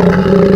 Música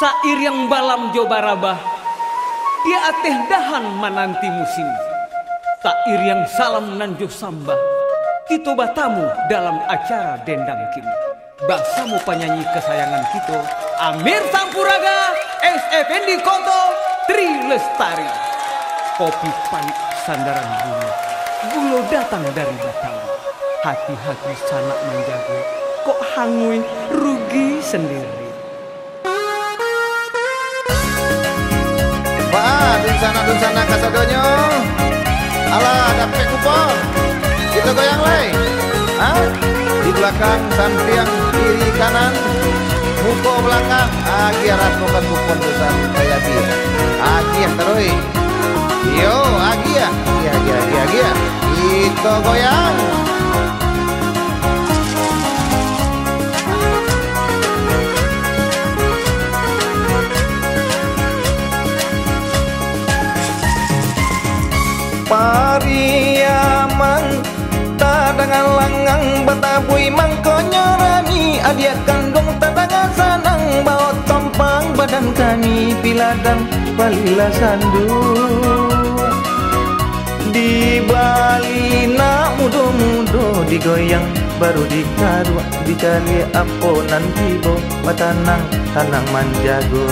Sair yang balam jobarabah. Dia ateh dahan menanti musim. Sair yang salam nanjo sambah. Kita batamu dalam acara dendang kini Basamu penyanyi kesayangan kita Amir Sampuraga S. Effendi Koto Tri Lestari. Kopi pahit sandaran bunga. Gulo datang dari Batawi Hati-hati sanak menjaga. Kok hangui rugi sendiri sana dun sana kasadonyo. Alah, dapat kupon. Kita goyang lay. Hah? Di belakang sampiang kiri kanan. Muko belakang. Agi arat bukan kupon dosan kaya dia. Agi yang terus. Yo, agi ya. Agi, agi, agi, agi ya. Kita goyang. Langang Batabui mangkonyo rami Adia kandung tadangan sanang Bawa tompang badan kami Piladang balila sandu. Di Bali nak mudo-mudo Digoyang baru dikarua Dicari apo nanti bo Batanang tanang manjago.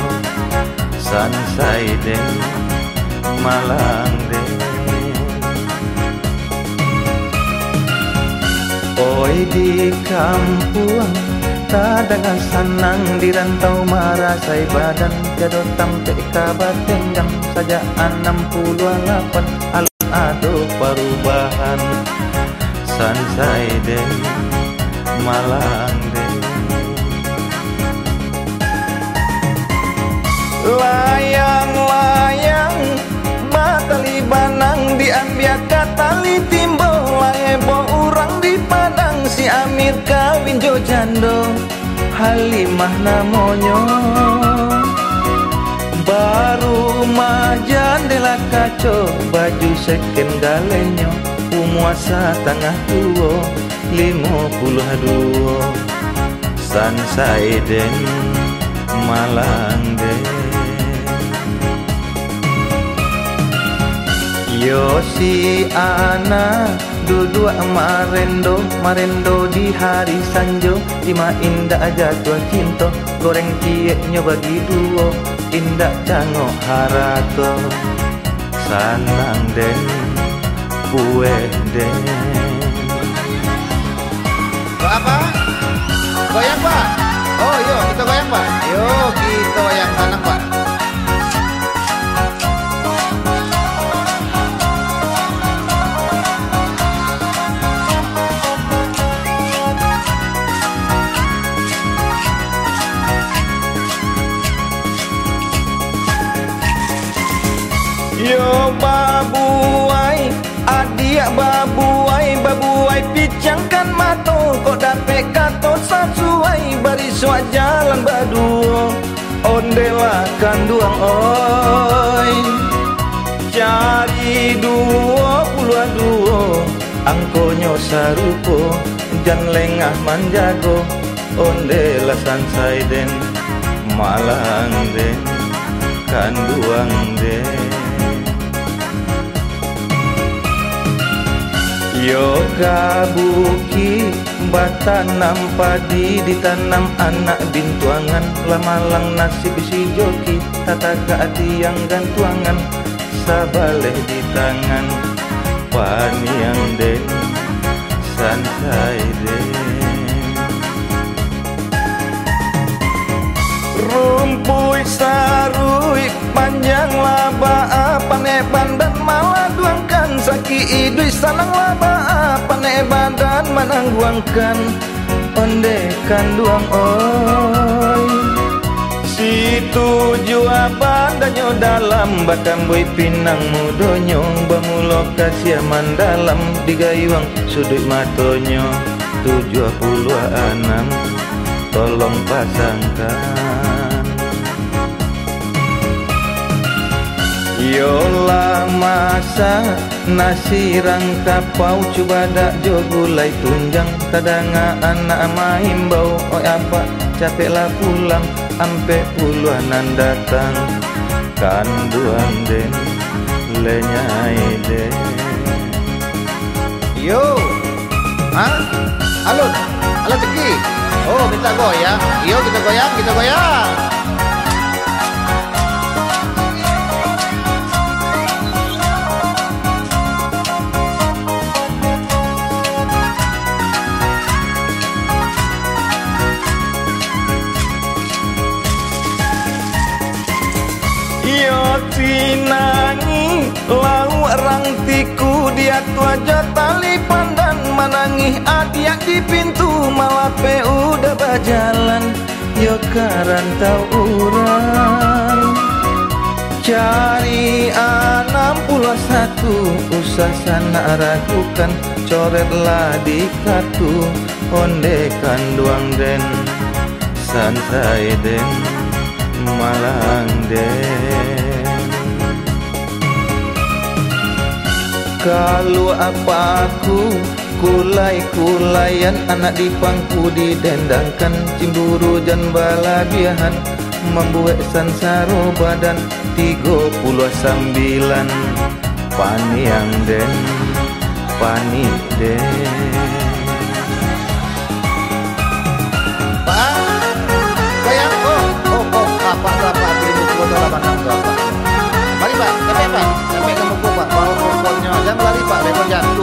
Sansai den Malang Oi di kampung Tadangan sanang di rantau marasai badan. Jado tampe kabar tendang saja enam puluh delapan Alun ado perubahan Sansai den Malang den Layang-layang Batali banang diambil tali timbul jando Halimah namonyo. Baru majan dela kaco Baju seken galenyo Umuasa tengah tuo Limo puluh duo. Sansai den Malang den Yosi ana duduk marendo marendo di hari sanjo lima indah jatuh cinta goreng cieknya bagi duo indah cango harato sanang den kue den apa? Goyang pak? Oh yo kita goyang pak. Yo kita goyang tanah pak. Babuai Adia babuai Babuai picangkan mato Kok dape kato sasuai Bariswa jalan baduo Ondela kanduang oi Cari dua puluh duo Angkonyo sarupo Jan lengah manjago. Ondela sansai den Malang den Kanduang den Yoga buki Batanam padi ditanam anak bintuangan. Lamalang nasib si joki Tata yang gantuangan. Sabaleh di tangan Paniang den Santai den Rumpui badan manangguangkan Onde kanduang oi. Si tuju badanyo dalam Batang boy pinang mudonyo Bamulo kasih dalam Digayuang sudut matonyo. Tujuh puluh enam Tolong pasangkan. Yola masa nasi rangka pau coba dak jo gulai tunjang tadanga anak main bau oi apa capeklah pulang ampe puluhan datang kanduan den lenyai den Yo, ha? Halo, halo ceki. Oh, minta goyang. Yo, kita goyang, kita goyang. Tinangi lau rang tiku dia aja tali pandan menangih adiak di pintu malah pe udah berjalan yo karantau urang. Cari enam puluh satu usah sana ragukan coretlah di kartu ondekan duang den santai den malang den Kalau apa aku kulai-kulayan Anak di pangku didendangkan Cimburu jan balabihan Membuat sansaro badan Tiga puluh sembilan Paniang den pani den Pak oh Oh oh Apa apa apa apa? Pak, tapi Pak, tapi kamu Bengkulu Pak, bawa nyawa Jangan lari Pak, rekornya.